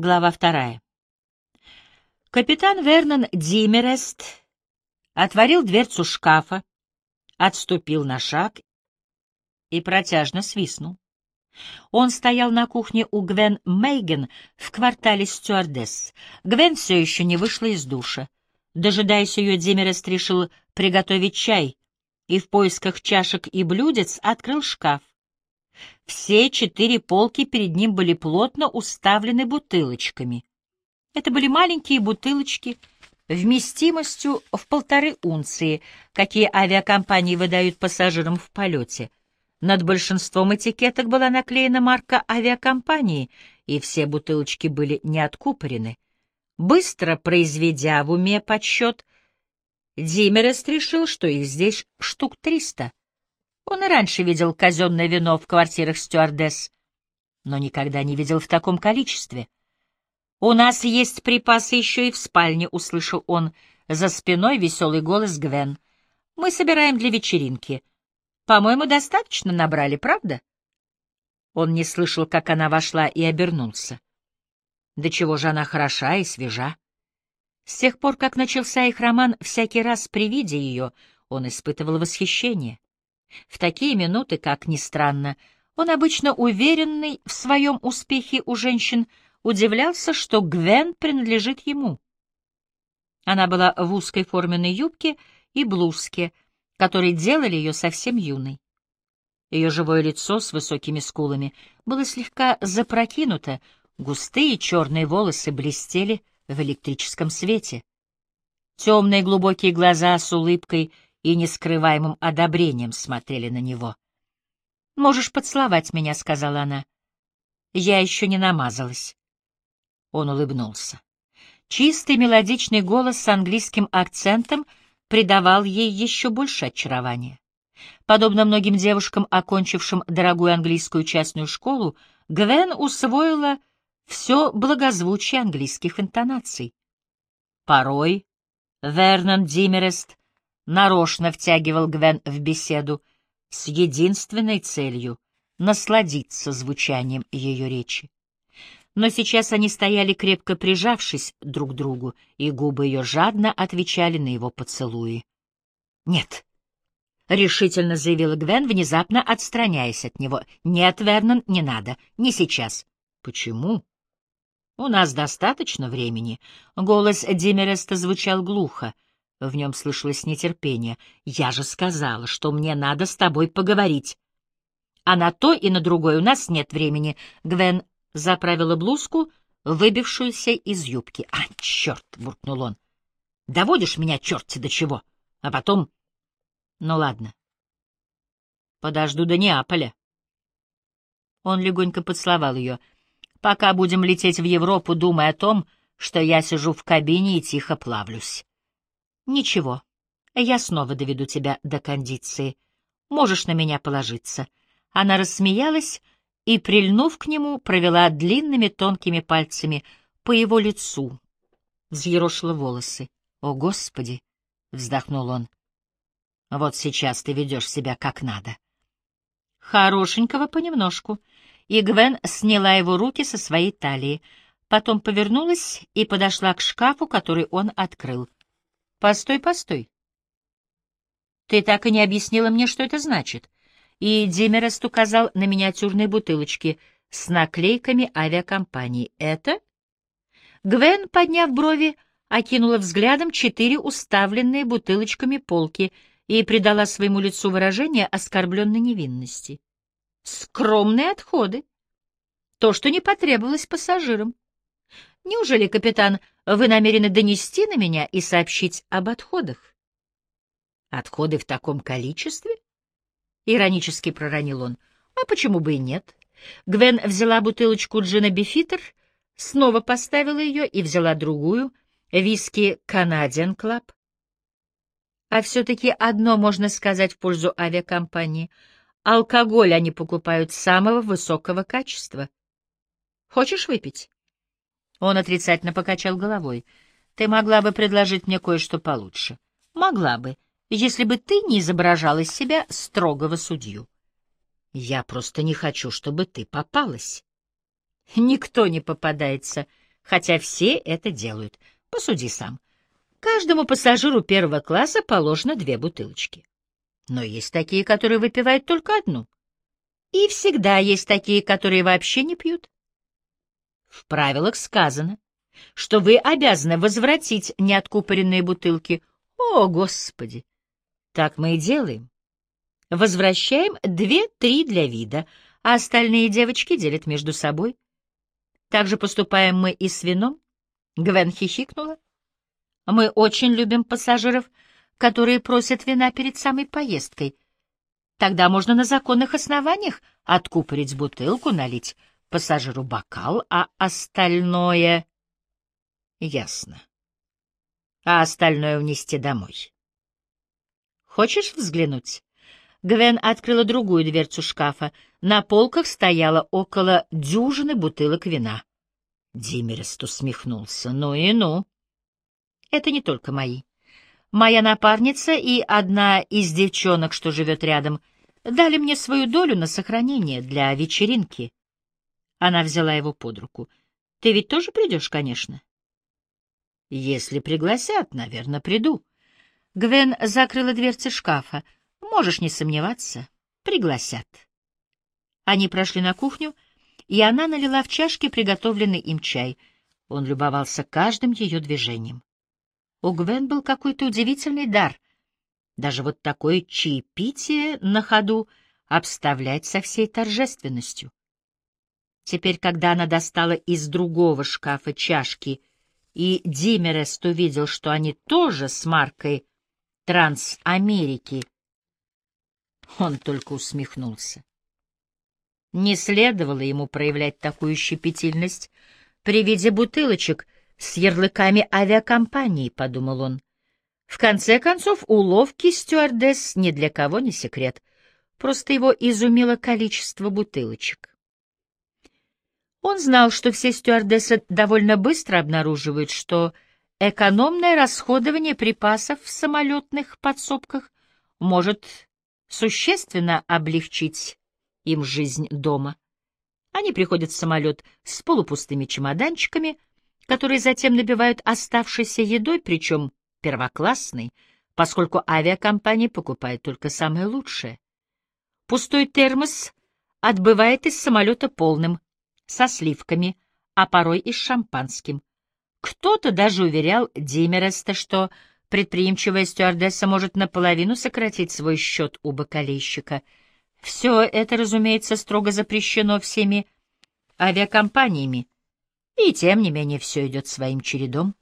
Глава вторая. Капитан Вернон Димерест отворил дверцу шкафа, отступил на шаг и протяжно свистнул. Он стоял на кухне у Гвен Мейген в квартале стюардесс. Гвен все еще не вышла из душа. Дожидаясь ее, Димерест решил приготовить чай и в поисках чашек и блюдец открыл шкаф. Все четыре полки перед ним были плотно уставлены бутылочками. Это были маленькие бутылочки вместимостью в полторы унции, какие авиакомпании выдают пассажирам в полете. Над большинством этикеток была наклеена марка авиакомпании, и все бутылочки были неоткупорены. Быстро произведя в уме подсчет, Димерест решил, что их здесь штук триста. Он и раньше видел казенное вино в квартирах стюардесс, но никогда не видел в таком количестве. «У нас есть припасы еще и в спальне», — услышал он за спиной веселый голос Гвен. «Мы собираем для вечеринки. По-моему, достаточно набрали, правда?» Он не слышал, как она вошла, и обернулся. Да чего же она хороша и свежа. С тех пор, как начался их роман, всякий раз при виде ее он испытывал восхищение. В такие минуты, как ни странно, он, обычно уверенный в своем успехе у женщин, удивлялся, что Гвен принадлежит ему. Она была в узкой форменной юбке и блузке, которые делали ее совсем юной. Ее живое лицо с высокими скулами было слегка запрокинуто, густые черные волосы блестели в электрическом свете. Темные глубокие глаза с улыбкой — и нескрываемым одобрением смотрели на него. «Можешь поцеловать меня», — сказала она. «Я еще не намазалась». Он улыбнулся. Чистый мелодичный голос с английским акцентом придавал ей еще больше очарования. Подобно многим девушкам, окончившим дорогую английскую частную школу, Гвен усвоила все благозвучие английских интонаций. Порой Вернон Димерест нарочно втягивал Гвен в беседу с единственной целью — насладиться звучанием ее речи. Но сейчас они стояли крепко прижавшись друг к другу, и губы ее жадно отвечали на его поцелуи. «Нет», — решительно заявила Гвен, внезапно отстраняясь от него. «Нет, Вернон, не надо, не сейчас». «Почему?» «У нас достаточно времени». Голос Димереста звучал глухо. В нем слышалось нетерпение. «Я же сказала, что мне надо с тобой поговорить. А на то и на другое у нас нет времени». Гвен заправила блузку, выбившуюся из юбки. «А, черт!» — буркнул он. «Доводишь меня, черти, до чего? А потом...» «Ну ладно. Подожду до Неаполя». Он легонько поцеловал ее. «Пока будем лететь в Европу, думай о том, что я сижу в кабине и тихо плавлюсь». «Ничего, я снова доведу тебя до кондиции. Можешь на меня положиться». Она рассмеялась и, прильнув к нему, провела длинными тонкими пальцами по его лицу, взъерошила волосы. «О, Господи!» — вздохнул он. «Вот сейчас ты ведешь себя как надо». Хорошенького понемножку. И Гвен сняла его руки со своей талии, потом повернулась и подошла к шкафу, который он открыл. Постой, постой. Ты так и не объяснила мне, что это значит. И Димерест указал на миниатюрные бутылочки с наклейками авиакомпании. Это? Гвен, подняв брови, окинула взглядом четыре уставленные бутылочками полки и придала своему лицу выражение оскорбленной невинности. Скромные отходы. То, что не потребовалось пассажирам. Неужели, капитан, вы намерены донести на меня и сообщить об отходах? Отходы в таком количестве? Иронически проронил он. А почему бы и нет? Гвен взяла бутылочку джина Бифитер, снова поставила ее и взяла другую, виски Canadian Club. А все-таки одно можно сказать в пользу авиакомпании. Алкоголь они покупают самого высокого качества. Хочешь выпить? Он отрицательно покачал головой. «Ты могла бы предложить мне кое-что получше». «Могла бы, если бы ты не изображала из себя строгого судью». «Я просто не хочу, чтобы ты попалась». «Никто не попадается хотя все это делают. Посуди сам. Каждому пассажиру первого класса положено две бутылочки. Но есть такие, которые выпивают только одну. И всегда есть такие, которые вообще не пьют. В правилах сказано, что вы обязаны возвратить неоткупоренные бутылки. О, Господи! Так мы и делаем. Возвращаем две-три для вида, а остальные девочки делят между собой. Так же поступаем мы и с вином. Гвен хихикнула. Мы очень любим пассажиров, которые просят вина перед самой поездкой. Тогда можно на законных основаниях откупорить бутылку, налить пассажиру бокал, а остальное... Ясно. А остальное унести домой. Хочешь взглянуть? Гвен открыла другую дверцу шкафа. На полках стояло около дюжины бутылок вина. Димерест усмехнулся. «Ну и ну!» «Это не только мои. Моя напарница и одна из девчонок, что живет рядом, дали мне свою долю на сохранение для вечеринки». Она взяла его под руку. «Ты ведь тоже придешь, конечно?» «Если пригласят, наверное, приду». Гвен закрыла дверцы шкафа. Можешь не сомневаться, пригласят. Они прошли на кухню, и она налила в чашки приготовленный им чай. Он любовался каждым ее движением. У Гвен был какой-то удивительный дар. Даже вот такое чаепитие на ходу обставлять со всей торжественностью. Теперь, когда она достала из другого шкафа чашки, и Димерест увидел, что они тоже с маркой Трансамерики он только усмехнулся. Не следовало ему проявлять такую щепетильность при виде бутылочек с ярлыками авиакомпании, — подумал он. В конце концов, уловки стюардесс ни для кого не секрет, просто его изумило количество бутылочек. Он знал, что все стюардессы довольно быстро обнаруживают, что экономное расходование припасов в самолетных подсобках может существенно облегчить им жизнь дома. Они приходят в самолет с полупустыми чемоданчиками, которые затем набивают оставшейся едой, причем первоклассной, поскольку авиакомпания покупает только самое лучшее. Пустой термос отбывает из самолета полным, со сливками, а порой и с шампанским. Кто-то даже уверял Димереста, что предприимчивая стюардесса может наполовину сократить свой счет у бокалейщика. Все это, разумеется, строго запрещено всеми авиакомпаниями, и тем не менее все идет своим чередом.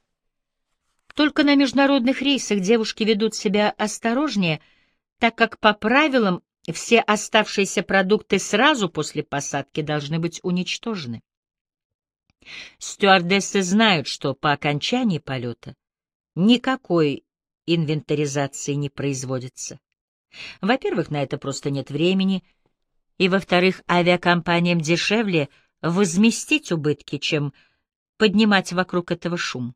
Только на международных рейсах девушки ведут себя осторожнее, так как по правилам все оставшиеся продукты сразу после посадки должны быть уничтожены. Стюардессы знают, что по окончании полета никакой инвентаризации не производится. Во-первых, на это просто нет времени, и, во-вторых, авиакомпаниям дешевле возместить убытки, чем поднимать вокруг этого шум.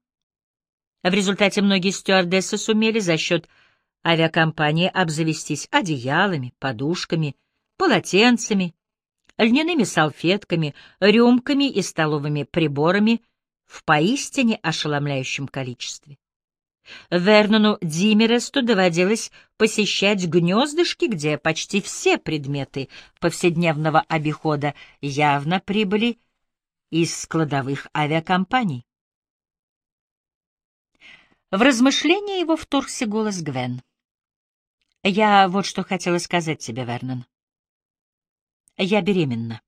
В результате многие стюардессы сумели за счет авиакомпании обзавестись одеялами, подушками, полотенцами, льняными салфетками, рюмками и столовыми приборами в поистине ошеломляющем количестве. Вернону Димересту доводилось посещать гнездышки, где почти все предметы повседневного обихода явно прибыли из складовых авиакомпаний. В размышления его вторгся голос Гвен. «Я вот что хотела сказать тебе, Вернон. Я беременна».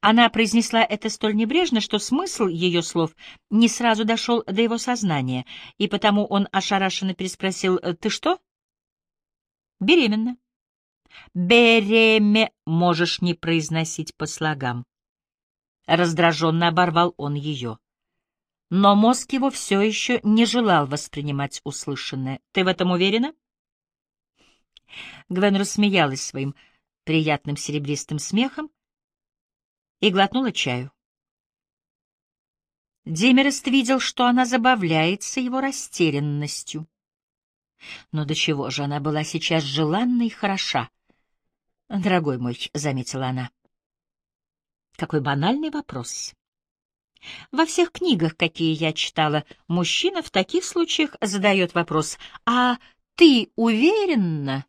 Она произнесла это столь небрежно, что смысл ее слов не сразу дошел до его сознания, и потому он ошарашенно переспросил «Ты что?» «Беременна». «Береме» можешь не произносить по слогам. Раздраженно оборвал он ее. Но мозг его все еще не желал воспринимать услышанное. «Ты в этом уверена?» Гвен рассмеялась своим приятным серебристым смехом, и глотнула чаю. Демерест видел, что она забавляется его растерянностью. Но до чего же она была сейчас желанна и хороша? «Дорогой мой», — заметила она, — «какой банальный вопрос. Во всех книгах, какие я читала, мужчина в таких случаях задает вопрос «А ты уверена?»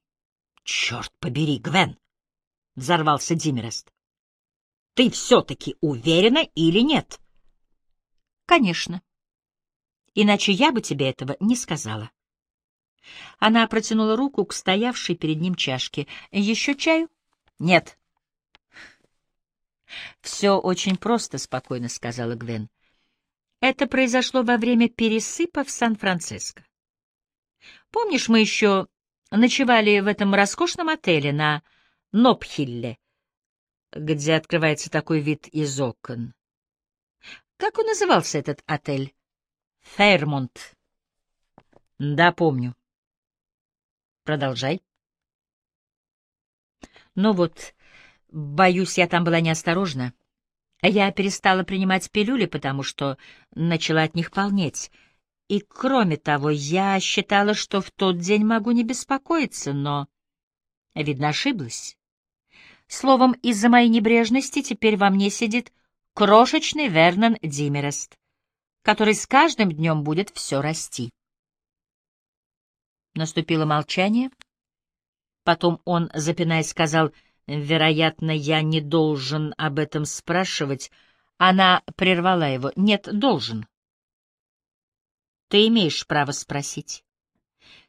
«Черт побери, Гвен!» — взорвался Димерест. «Ты все-таки уверена или нет?» «Конечно. Иначе я бы тебе этого не сказала». Она протянула руку к стоявшей перед ним чашке. «Еще чаю?» «Нет». «Все очень просто», — спокойно сказала Гвен. «Это произошло во время пересыпа в Сан-Франциско. Помнишь, мы еще ночевали в этом роскошном отеле на Нопхилле, где открывается такой вид из окон? Как он назывался, этот отель? Фейрмонт. Да, помню. Продолжай. Ну вот, боюсь, я там была неосторожна. Я перестала принимать пилюли, потому что начала от них полнеть. И, кроме того, я считала, что в тот день могу не беспокоиться, но, видно, ошиблась. Словом, из-за моей небрежности теперь во мне сидит крошечный Вернон Димерест, который с каждым днем будет все расти. Наступило молчание. Потом он, запинаясь, сказал, «Вероятно, я не должен об этом спрашивать». Она прервала его. «Нет, должен». «Ты имеешь право спросить».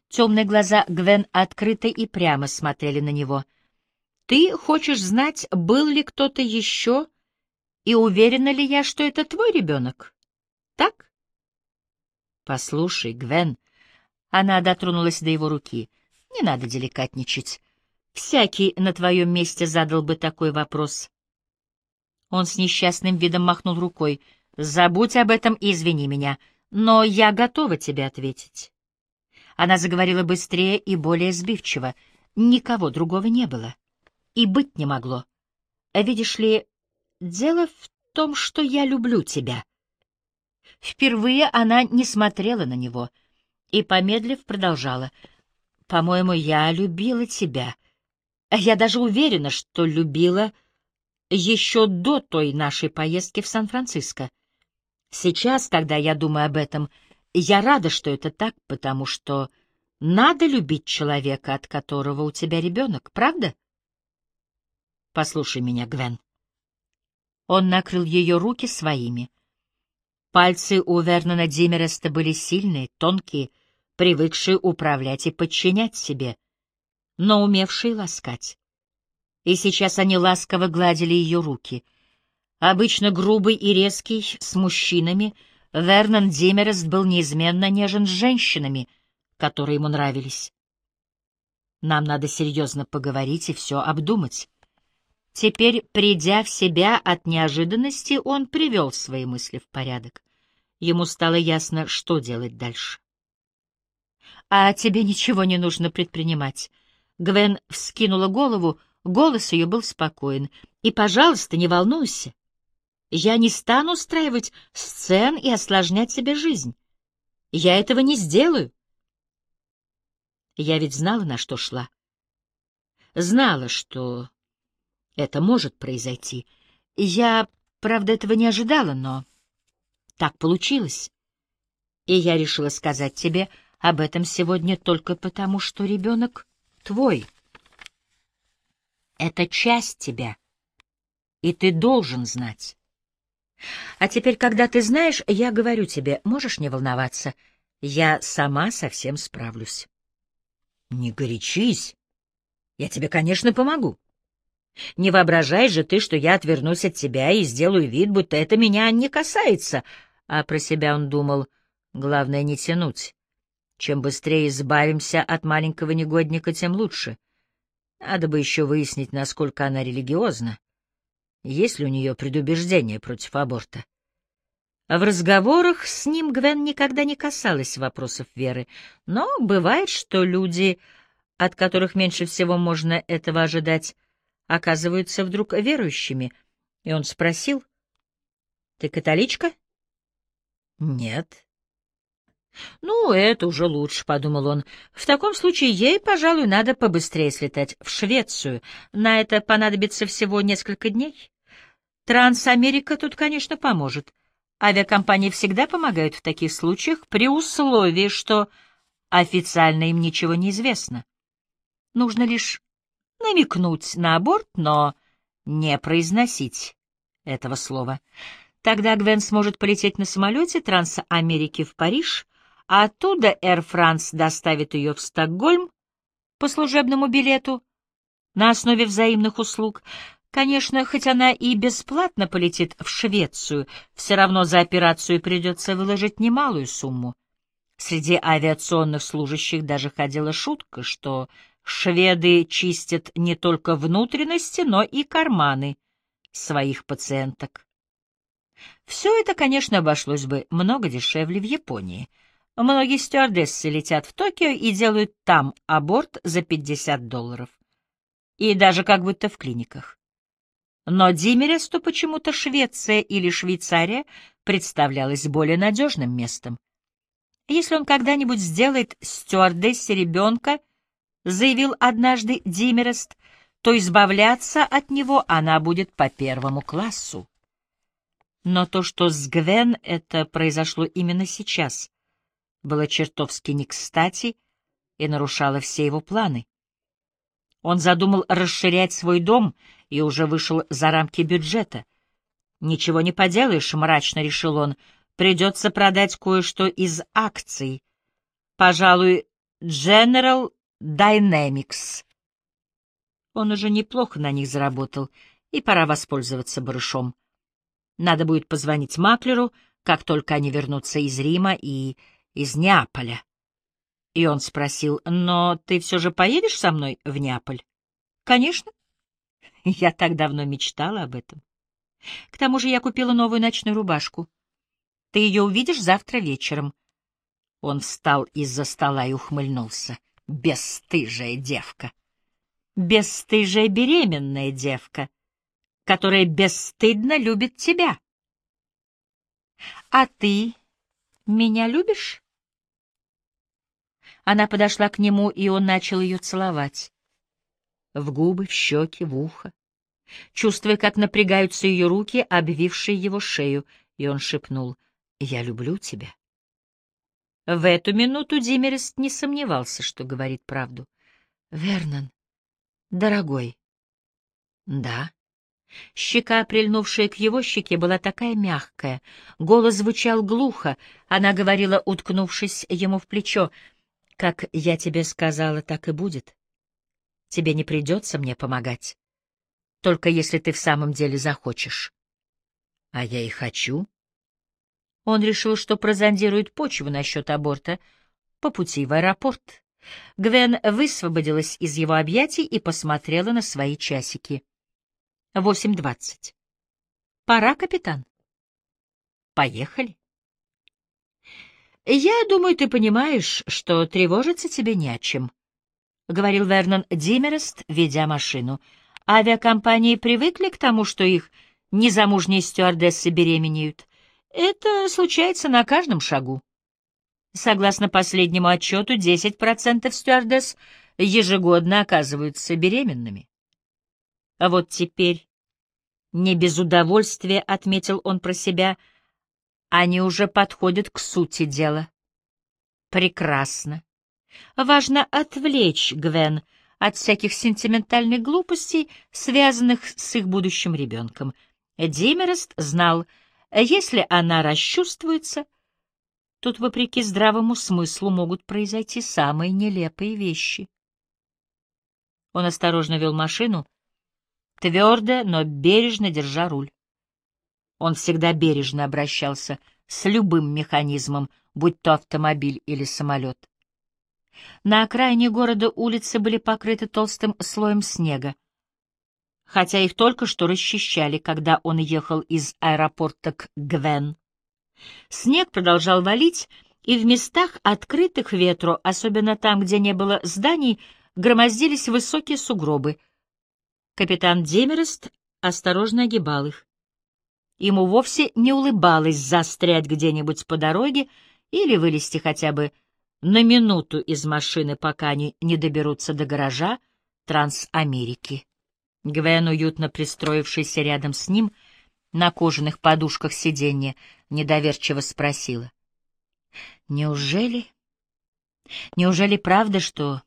Темные глаза Гвен открыто и прямо смотрели на него. «Ты хочешь знать, был ли кто-то еще, и уверена ли я, что это твой ребенок? Так?» «Послушай, Гвен», она дотронулась до его руки. «Не надо деликатничать. Всякий на твоем месте задал бы такой вопрос». Он с несчастным видом махнул рукой. «Забудь об этом и извини меня, но я готова тебе ответить». Она заговорила быстрее и более сбивчиво. Никого другого не было. И быть не могло. Видишь ли, дело в том, что я люблю тебя. Впервые она не смотрела на него — и, помедлив, продолжала. «По-моему, я любила тебя. Я даже уверена, что любила еще до той нашей поездки в Сан-Франциско. Сейчас, когда я думаю об этом, я рада, что это так, потому что надо любить человека, от которого у тебя ребенок, правда? Послушай меня, Гвен. Он накрыл ее руки своими. Пальцы у Вернона Димереста были сильные, тонкие, привыкшие управлять и подчинять себе, но умевшие ласкать. И сейчас они ласково гладили ее руки. Обычно грубый и резкий с мужчинами, Вернон Димерест был неизменно нежен с женщинами, которые ему нравились. Нам надо серьезно поговорить и все обдумать. Теперь, придя в себя от неожиданности, он привел свои мысли в порядок. Ему стало ясно, что делать дальше. А тебе ничего не нужно предпринимать. Гвен вскинула голову, голос ее был спокоен. И, пожалуйста, не волнуйся. Я не стану устраивать сцен и осложнять себе жизнь. Я этого не сделаю. Я ведь знала, на что шла. Знала, что это может произойти. Я, правда, этого не ожидала, но так получилось. И я решила сказать тебе об этом сегодня только потому, что ребенок твой. Это часть тебя, и ты должен знать. А теперь, когда ты знаешь, я говорю тебе, можешь не волноваться, я сама совсем справлюсь. Не горячись, я тебе, конечно, помогу. Не воображай же ты, что я отвернусь от тебя и сделаю вид, будто это меня не касается. А про себя он думал, главное не тянуть. Чем быстрее избавимся от маленького негодника, тем лучше. Надо бы еще выяснить, насколько она религиозна. Есть ли у нее предубеждение против аборта? В разговорах с ним Гвен никогда не касалась вопросов веры, но бывает, что люди, от которых меньше всего можно этого ожидать, оказываются вдруг верующими. И он спросил, «Ты католичка?» «Нет», «Ну, это уже лучше», — подумал он. «В таком случае ей, пожалуй, надо побыстрее слетать в Швецию. На это понадобится всего несколько дней. Трансамерика тут, конечно, поможет. Авиакомпании всегда помогают в таких случаях при условии, что официально им ничего не известно. Нужно лишь намекнуть на аборт, но не произносить этого слова. Тогда Гвен сможет полететь на самолете Трансамерики в Париж, а оттуда Air France доставит ее в Стокгольм по служебному билету на основе взаимных услуг. Конечно, хоть она и бесплатно полетит в Швецию, все равно за операцию придется выложить немалую сумму. Среди авиационных служащих даже ходила шутка, что шведы чистят не только внутренности, но и карманы своих пациенток. Все это, конечно, обошлось бы много дешевле в Японии. Многие стюардессы летят в Токио и делают там аборт за 50 долларов. И даже как будто в клиниках. Но Димересту почему-то Швеция или Швейцария представлялась более надежным местом. Если он когда-нибудь сделает стюардессе ребенка, заявил однажды Димерест, то избавляться от него она будет по первому классу. Но то, что с Гвен это произошло именно сейчас, было чертовски не кстати и нарушало все его планы. Он задумал расширять свой дом и уже вышел за рамки бюджета. «Ничего не поделаешь», — мрачно решил он, — «придется продать кое-что из акций. Пожалуй, General Dynamics». Он уже неплохо на них заработал, и пора воспользоваться барышом. Надо будет позвонить маклеру, как только они вернутся из Рима и из Неаполя. И он спросил, «Но ты все же поедешь со мной в Неаполь?» «Конечно. Я так давно мечтала об этом. К тому же я купила новую ночную рубашку. Ты ее увидишь завтра вечером». Он встал из-за стола и ухмыльнулся. «Бесстыжая девка!» «Бесстыжая беременная девка!» которая бесстыдно любит тебя. А ты меня любишь? Она подошла к нему, и он начал ее целовать. В губы, в щеки, в ухо. Чувствуя, как напрягаются ее руки, обвившие его шею, и он шепнул «Я люблю тебя». В эту минуту Димерест не сомневался, что говорит правду. «Вернон, дорогой». «Да». Щека, прильнувшая к его щеке, была такая мягкая. Голос звучал глухо. Она говорила, уткнувшись ему в плечо. «Как я тебе сказала, так и будет. Тебе не придется мне помогать. Только если ты в самом деле захочешь». «А я и хочу». Он решил, что прозондирует почву насчет аборта по пути в аэропорт. Гвен высвободилась из его объятий и посмотрела на свои часики. Восемь двадцать. Пора, капитан. Поехали. Я думаю, ты понимаешь, что тревожиться тебе не о чем, — говорил Вернон Димерест, ведя машину. Авиакомпании привыкли к тому, что их незамужние стюардессы беременеют. Это случается на каждом шагу. Согласно последнему отчету, 10% стюардесс ежегодно оказываются беременными. А вот теперь, не без удовольствия, отметил он про себя, они уже подходят к сути дела. Прекрасно. Важно отвлечь Гвен от всяких сентиментальных глупостей, связанных с их будущим ребенком. Димерест знал, если она расчувствуется, тут, вопреки здравому смыслу, могут произойти самые нелепые вещи. Он осторожно вел машину, твердо, но бережно держа руль. Он всегда бережно обращался с любым механизмом, будь то автомобиль или самолет. На окраине города улицы были покрыты толстым слоем снега, хотя их только что расчищали, когда он ехал из аэропорта к Гвен. Снег продолжал валить, и в местах, открытых ветру, особенно там, где не было зданий, громоздились высокие сугробы — Капитан Демерест осторожно огибал их. Ему вовсе не улыбалось застрять где-нибудь по дороге или вылезти хотя бы на минуту из машины, пока они не доберутся до гаража Трансамерики. Гвен, уютно пристроившийся рядом с ним, на кожаных подушках сиденья, недоверчиво спросила. Неужели... Неужели правда, что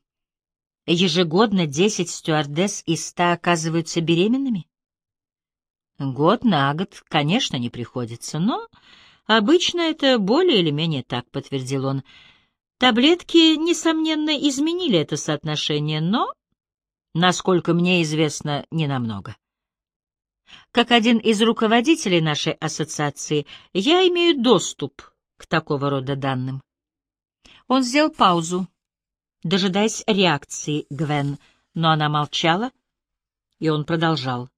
ежегодно десять стюардесс из ста оказываются беременными? Год на год, конечно, не приходится, но обычно это более или менее так, подтвердил он. Таблетки, несомненно, изменили это соотношение, но, насколько мне известно, не намного. Как один из руководителей нашей ассоциации, я имею доступ к такого рода данным. Он сделал паузу, дожидаясь реакции Гвен, но она молчала, и он продолжал.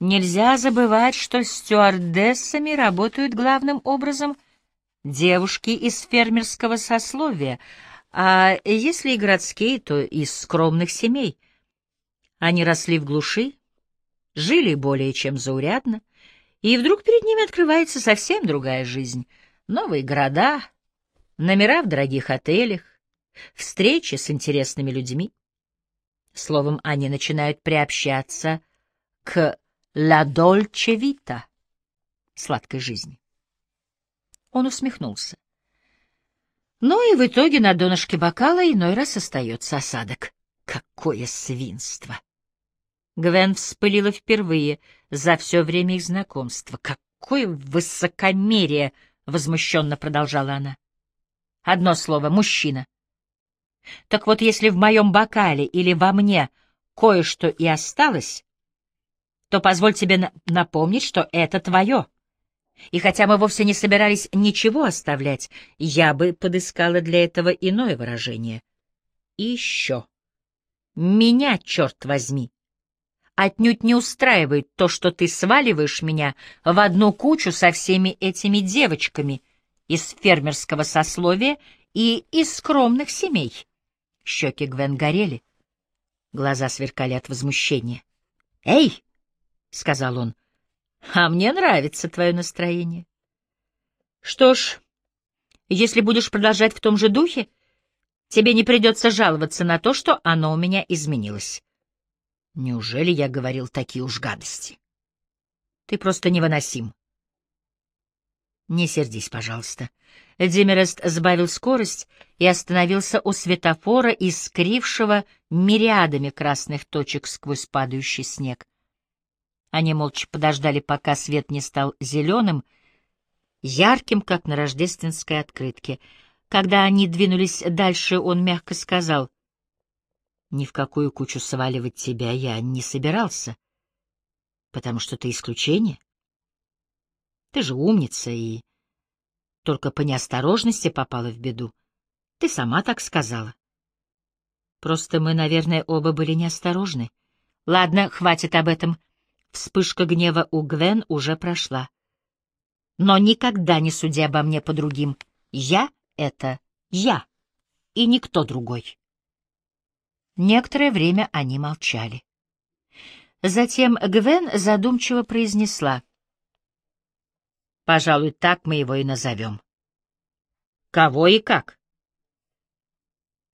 Нельзя забывать, что стюардессами работают главным образом девушки из фермерского сословия, а если и городские, то из скромных семей. Они росли в глуши, жили более чем заурядно, и вдруг перед ними открывается совсем другая жизнь. Новые города, номера в дорогих отелях, встречи с интересными людьми. Словом, они начинают приобщаться к «ла дольче вита» — сладкой жизни. Он усмехнулся. Ну и в итоге на донышке бокала иной раз остается осадок. Какое свинство! Гвен вспылила впервые за все время их знакомства. «Какое высокомерие!» — возмущенно продолжала она. «Одно слово — мужчина. Так вот, если в моем бокале или во мне кое-что и осталось, то позволь тебе напомнить, что это твое. И хотя мы вовсе не собирались ничего оставлять, я бы подыскала для этого иное выражение. И еще. Меня, черт возьми, отнюдь не устраивает то, что ты сваливаешь меня в одну кучу со всеми этими девочками из фермерского сословия и из скромных семей. Щеки Гвен горели, глаза сверкали от возмущения. «Эй!» — сказал он. «А мне нравится твое настроение». «Что ж, если будешь продолжать в том же духе, тебе не придется жаловаться на то, что оно у меня изменилось». Неужели я говорил такие уж гадости? Ты просто невыносим. Не сердись, пожалуйста. Демерест сбавил скорость и остановился у светофора, искрившего мириадами красных точек сквозь падающий снег. Они молча подождали, пока свет не стал зеленым, ярким, как на рождественской открытке. Когда они двинулись дальше, он мягко сказал — ни в какую кучу сваливать тебя я не собирался, потому что ты исключение. Ты же умница и только по неосторожности попала в беду. Ты сама так сказала. Просто мы, наверное, оба были неосторожны. Ладно, хватит об этом. Вспышка гнева у Гвен уже прошла. Но никогда не суди обо мне по другим. Я — это я, и никто другой. Некоторое время они молчали. Затем Гвен задумчиво произнесла. «Пожалуй, так мы его и назовем». «Кого и как?»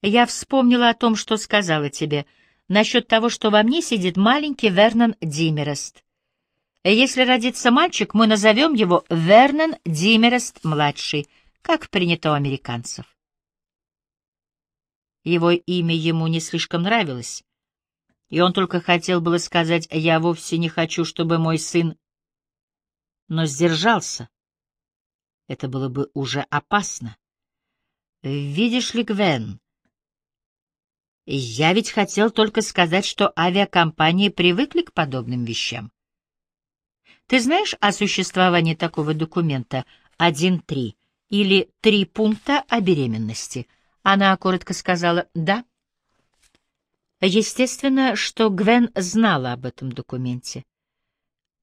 «Я вспомнила о том, что сказала тебе, насчет того, что во мне сидит маленький Вернон Димерест. Если родится мальчик, мы назовем его Вернон Димерест-младший, как принято у американцев. Его имя ему не слишком нравилось, и он только хотел было сказать «я вовсе не хочу, чтобы мой сын...» Но сдержался. Это было бы уже опасно. «Видишь ли, Гвен, я ведь хотел только сказать, что авиакомпании привыкли к подобным вещам. Ты знаешь о существовании такого документа 1.3 или «Три пункта о беременности»?» Она коротко сказала «да». Естественно, что Гвен знала об этом документе.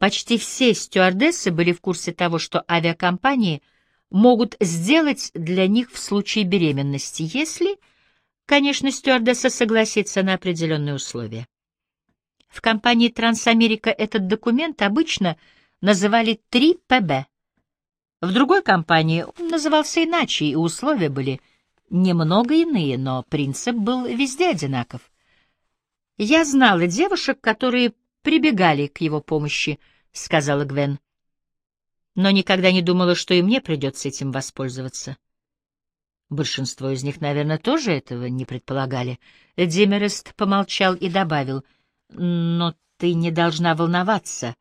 Почти все стюардессы были в курсе того, что авиакомпании могут сделать для них в случае беременности, если, конечно, стюардесса согласится на определенные условия. В компании Трансамерика этот документ обычно называли 3ПБ. В другой компании он назывался иначе, и условия были – немного иные, но принцип был везде одинаков. «Я знала девушек, которые прибегали к его помощи», — сказала Гвен. но никогда не думала, что и мне придется этим воспользоваться. Большинство из них, наверное, тоже этого не предполагали. Димерест помолчал и добавил, «Но ты не должна волноваться.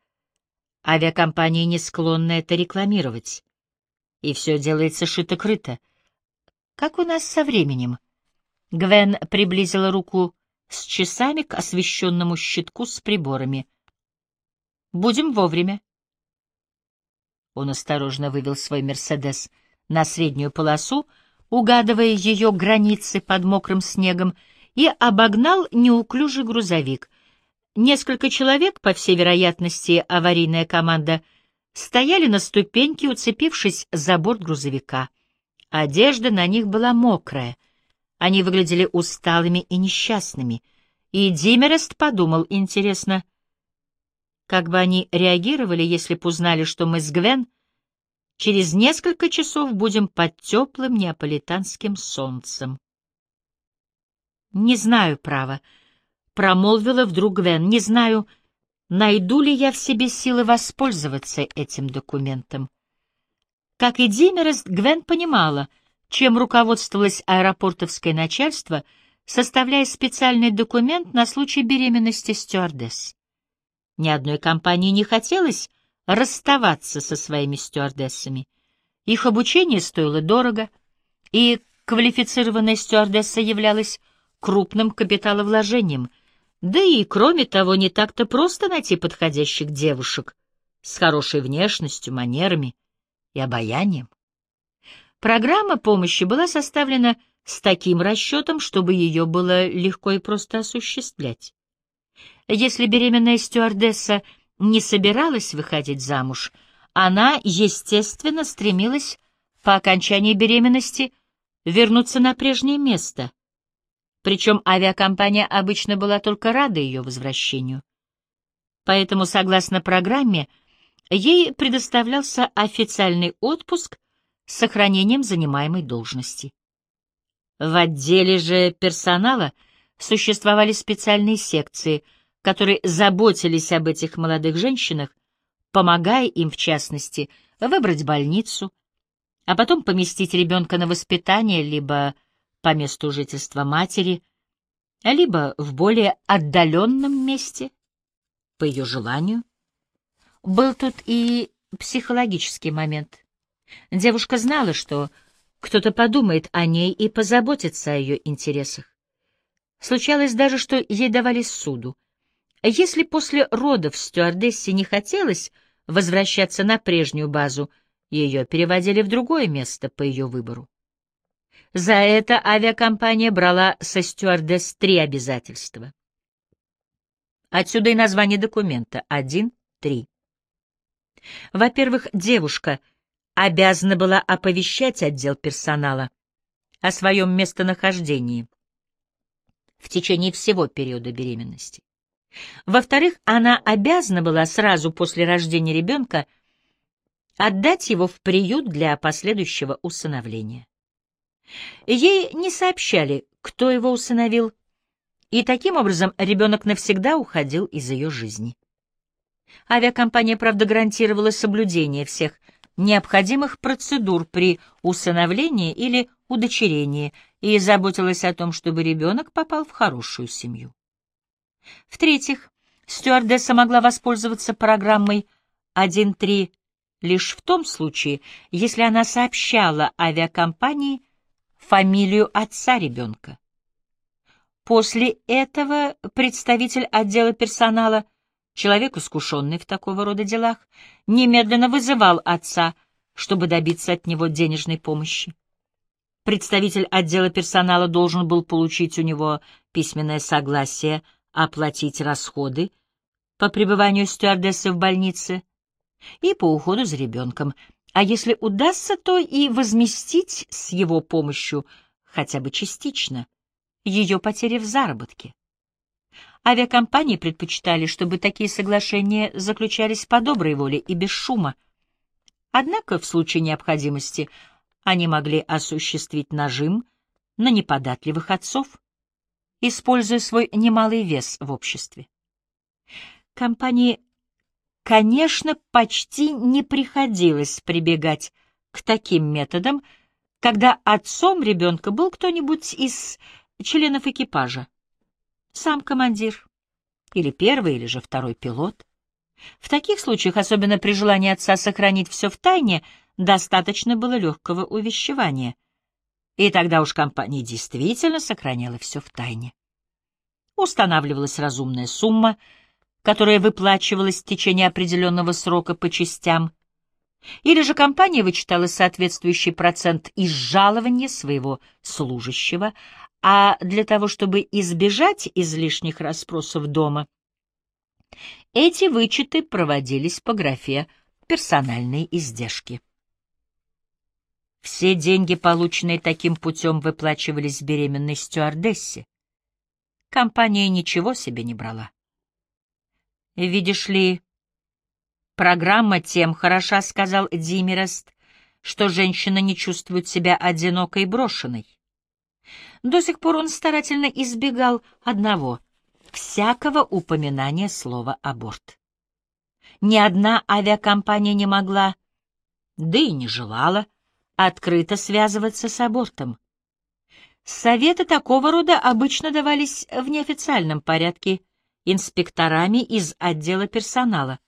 Авиакомпании не склонны это рекламировать. И все делается шито-крыто. Как у нас со временем?» Гвен приблизила руку с часами к освещенному щитку с приборами. «Будем вовремя». Он осторожно вывел свой «Мерседес» на среднюю полосу, угадывая ее границы под мокрым снегом, и обогнал неуклюжий грузовик. Несколько человек, по всей вероятности аварийная команда, стояли на ступеньке, уцепившись за борт грузовика. Одежда на них была мокрая. Они выглядели усталыми и несчастными. И Димерест подумал, интересно, как бы они реагировали, если б узнали, что мы с Гвен через несколько часов будем под теплым неаполитанским солнцем. «Не знаю, право», — промолвила вдруг Гвен, — «не знаю, найду ли я в себе силы воспользоваться этим документом». Как и Димерест, Гвен понимала, чем руководствовалось аэропортовское начальство, составляя специальный документ на случай беременности стюардесс. Ни одной компании не хотелось расставаться со своими стюардессами. Их обучение стоило дорого, и квалифицированная стюардесса являлась крупным капиталовложением, да и, кроме того, не так-то просто найти подходящих девушек с хорошей внешностью, манерами и обаянием. Программа помощи была составлена с таким расчетом, чтобы ее было легко и просто осуществлять. Если беременная стюардесса не собиралась выходить замуж, она, естественно, стремилась по окончании беременности вернуться на прежнее место. Причем авиакомпания обычно была только рада ее возвращению. Поэтому, согласно программе, ей предоставлялся официальный отпуск с сохранением занимаемой должности. В отделе же персонала существовали специальные секции, которые заботились об этих молодых женщинах, помогая им, в частности, выбрать больницу, а потом поместить ребенка на воспитание либо по месту жительства матери, либо в более отдаленном месте, по ее желанию. Был тут и психологический момент. Девушка знала, что кто-то подумает о ней и позаботится о ее интересах. Случалось даже, что ей давали суду. Если после родов стюардессе не хотелось возвращаться на прежнюю базу, ее переводили в другое место по ее выбору. За это авиакомпания брала со стюардесс три обязательства. Отсюда и название документа 1.3. Во-первых, девушка — обязана была оповещать отдел персонала о своем местонахождении в течение всего периода беременности. Во-вторых, она обязана была сразу после рождения ребенка отдать его в приют для последующего усыновления. Ей не сообщали, кто его усыновил, и таким образом ребенок навсегда уходил из ее жизни. Авиакомпания, правда, гарантировала соблюдение всех необходимых процедур при усыновлении или удочерении и заботилась о том, чтобы ребенок попал в хорошую семью. В-третьих, стюардесса могла воспользоваться программой 1.3 лишь в том случае, если она сообщала авиакомпании фамилию отца ребенка. После этого представитель отдела персонала Человек, искушенный в такого рода делах, немедленно вызывал отца, чтобы добиться от него денежной помощи. Представитель отдела персонала должен был получить у него письменное согласие оплатить расходы по пребыванию стюардессы в больнице и по уходу за ребенком, а если удастся, то и возместить с его помощью хотя бы частично ее потери в заработке. Авиакомпании предпочитали, чтобы такие соглашения заключались по доброй воле и без шума. Однако в случае необходимости они могли осуществить нажим на неподатливых отцов, используя свой немалый вес в обществе. Компании Конечно, почти не приходилось прибегать к таким методам, когда отцом ребенка был кто-нибудь из членов экипажа. Сам командир, или первый, или же второй пилот. В таких случаях, особенно при желании отца сохранить все в тайне, достаточно было легкого увещевания. И тогда уж компания действительно сохраняла все в тайне. Устанавливалась разумная сумма, которая выплачивалась в течение определенного срока по частям, или же компания вычитала соответствующий процент из жалования своего служащего, а для того, чтобы избежать излишних расспросов дома, эти вычеты проводились по графе «персональные издержки». Все деньги, полученные таким путем, выплачивались беременной стюардессе. Компания ничего себе не брала. Видишь ли, программа тем хороша, — сказал Димерест, — что женщина не чувствует себя одинокой и брошенной. До сих пор он старательно избегал одного — всякого упоминания слова «аборт». Ни одна авиакомпания не могла, да и не желала, открыто связываться с абортом. Советы такого рода обычно давались в неофициальном порядке инспекторами из отдела персонала,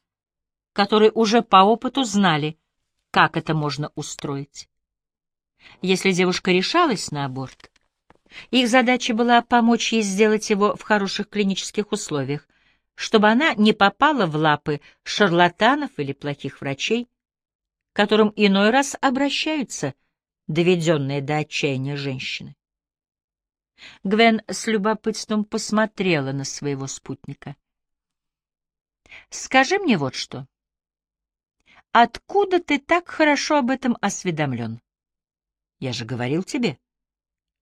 которые уже по опыту знали, как это можно устроить. Если девушка решалась на аборт, их задача была помочь ей сделать его в хороших клинических условиях, чтобы она не попала в лапы шарлатанов или плохих врачей, которым иной раз обращаются доведенные до отчаяния женщины. Гвен с любопытством посмотрела на своего спутника. «Скажи мне вот что. Откуда ты так хорошо об этом осведомлен? Я же говорил тебе,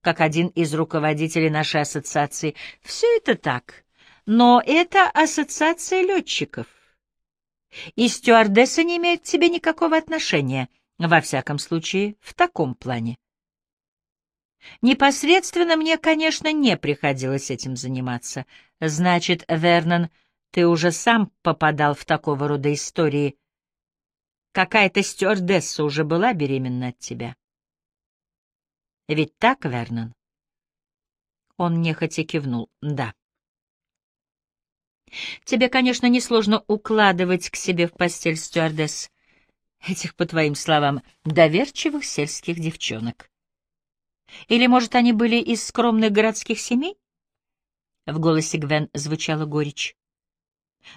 как один из руководителей нашей ассоциации, все это так, но это ассоциация летчиков и стюардесса не имеет к тебе никакого отношения, во всяком случае, в таком плане. Непосредственно мне, конечно, не приходилось этим заниматься. Значит, Вернон, ты уже сам попадал в такого рода истории. Какая-то стюардесса уже была беременна от тебя. Ведь так, Вернон? Он нехотя кивнул. Да. Тебе, конечно, несложно укладывать к себе в постель стюардесс, этих, по твоим словам, доверчивых сельских девчонок. Или, может, они были из скромных городских семей? В голосе Гвен звучала горечь.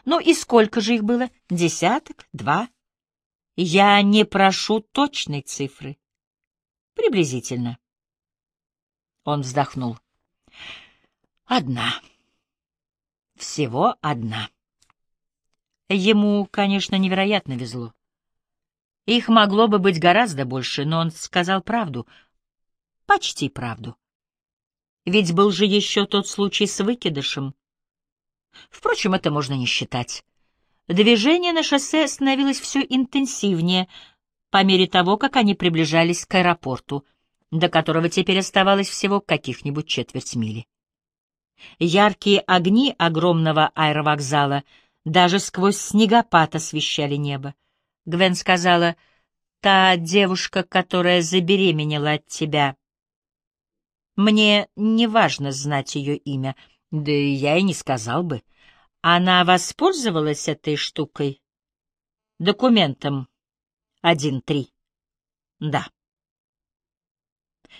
Ну и сколько же их было? Десяток? Два? Я не прошу точной цифры. Приблизительно. Он вздохнул. Одна. Всего одна. Ему, конечно, невероятно везло. Их могло бы быть гораздо больше, но он сказал правду. Почти правду. Ведь был же еще тот случай с выкидышем. Впрочем, это можно не считать. Движение на шоссе становилось все интенсивнее по мере того, как они приближались к аэропорту, до которого теперь оставалось всего каких-нибудь четверть мили. Яркие огни огромного аэровокзала даже сквозь снегопад освещали небо. Гвен сказала, «Та девушка, которая забеременела от тебя. Мне не важно знать ее имя, да и я и не сказал бы. Она воспользовалась этой штукой? Документом 1.3. Да.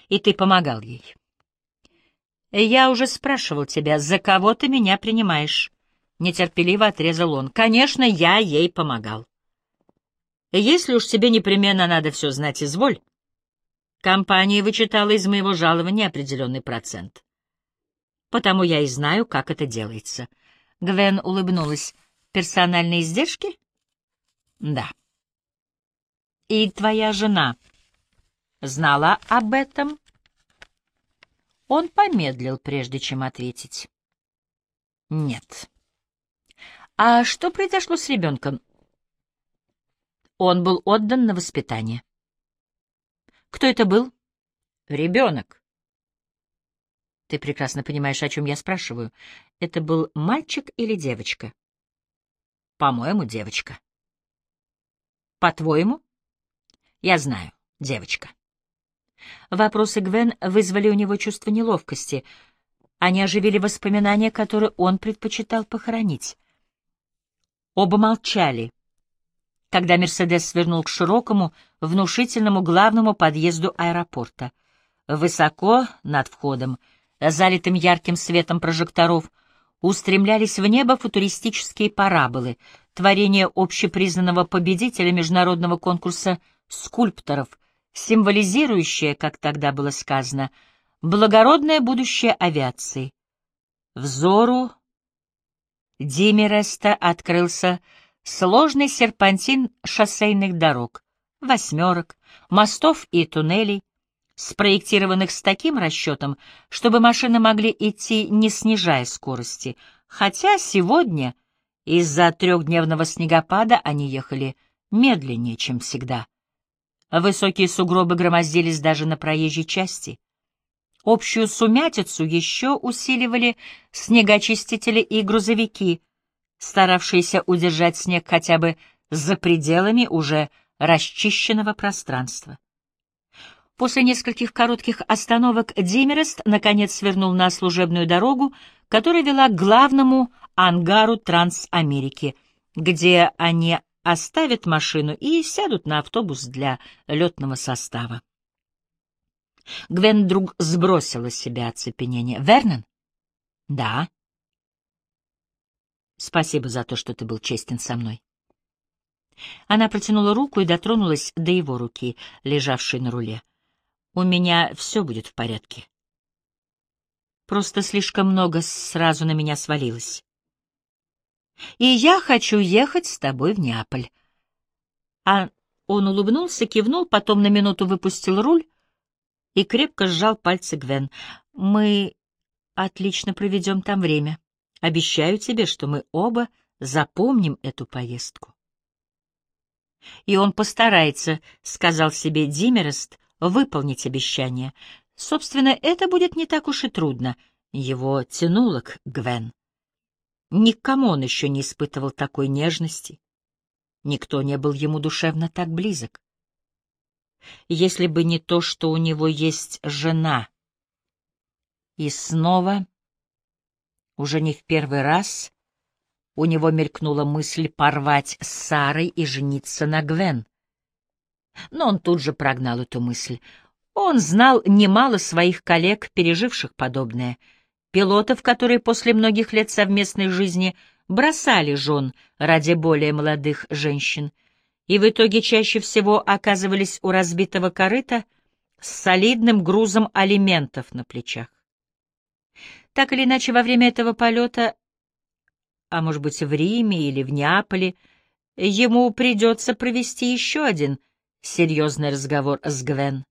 И ты помогал ей. «Я уже спрашивал тебя, за кого ты меня принимаешь?» — нетерпеливо отрезал он. «Конечно, я ей помогал. Если уж тебе непременно надо все знать, изволь. Компания вычитала из моего жалования определенный процент. Потому я и знаю, как это делается». Гвен улыбнулась. «Персональные издержки?» «Да». «И твоя жена знала об этом?» Он помедлил, прежде чем ответить. Нет. А что произошло с ребенком? Он был отдан на воспитание. Кто это был? Ребенок. Ты прекрасно понимаешь, о чем я спрашиваю. Это был мальчик или девочка? По-моему, девочка. По-твоему? Я знаю, девочка. Вопросы Гвен вызвали у него чувство неловкости. Они оживили воспоминания, которые он предпочитал похоронить. Оба молчали, когда Мерседес свернул к широкому, внушительному главному подъезду аэропорта. Высоко над входом, залитым ярким светом прожекторов, устремлялись в небо футуристические параболы, творение общепризнанного победителя международного конкурса скульпторов, символизирующее, как тогда было сказано, благородное будущее авиации. Взору Димереста открылся сложный серпантин шоссейных дорог, восьмерок, мостов и туннелей, спроектированных с таким расчетом, чтобы машины могли идти, не снижая скорости, хотя сегодня из-за трехдневного снегопада они ехали медленнее, чем всегда. Высокие сугробы громоздились даже на проезжей части. Общую сумятицу еще усиливали снегочистители и грузовики, старавшиеся удержать снег хотя бы за пределами уже расчищенного пространства. После нескольких коротких остановок Димерест наконец свернул на служебную дорогу, которая вела к главному ангару Трансамерики, где они оставят машину и сядут на автобус для летного состава. Гвен вдруг сбросила с себя оцепенение. «Вернон?» «Да». Спасибо за то, что ты был честен со мной. Она протянула руку и дотронулась до его руки, лежавшей на руле. У меня все будет в порядке. Просто слишком много сразу на меня свалилось. И я хочу ехать с тобой в Неаполь. А он улыбнулся, кивнул, потом на минуту выпустил руль и крепко сжал пальцы Гвен. Мы отлично проведем там время. Обещаю тебе, что мы оба запомним эту поездку. И он постарается, — сказал себе Димерест, — выполнить обещание. Собственно, это будет не так уж и трудно. Его тянуло к Гвен. Никому он еще не испытывал такой нежности. Никто не был ему душевно так близок. Если бы не то, что у него есть жена. И снова уже не в первый раз у него мелькнула мысль порвать с Сарой и жениться на Гвен. Но он тут же прогнал эту мысль. Он знал немало своих коллег, переживших подобное, пилотов, которые после многих лет совместной жизни бросали жен ради более молодых женщин, и в итоге чаще всего оказывались у разбитого корыта с солидным грузом алиментов на плечах. Так или иначе, во время этого полета, а может быть в Риме или в Неаполе, ему придется провести еще один серьезный разговор с Гвен.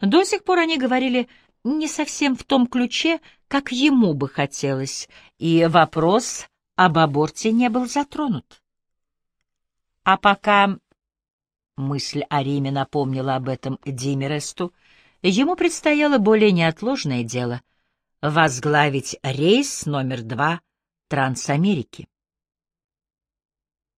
До сих пор они говорили не совсем в том ключе, как ему бы хотелось, и вопрос об аборте не был затронут. А пока мысль о Риме напомнила об этом Димересту, ему предстояло более неотложное дело — возглавить рейс номер два Трансамерики.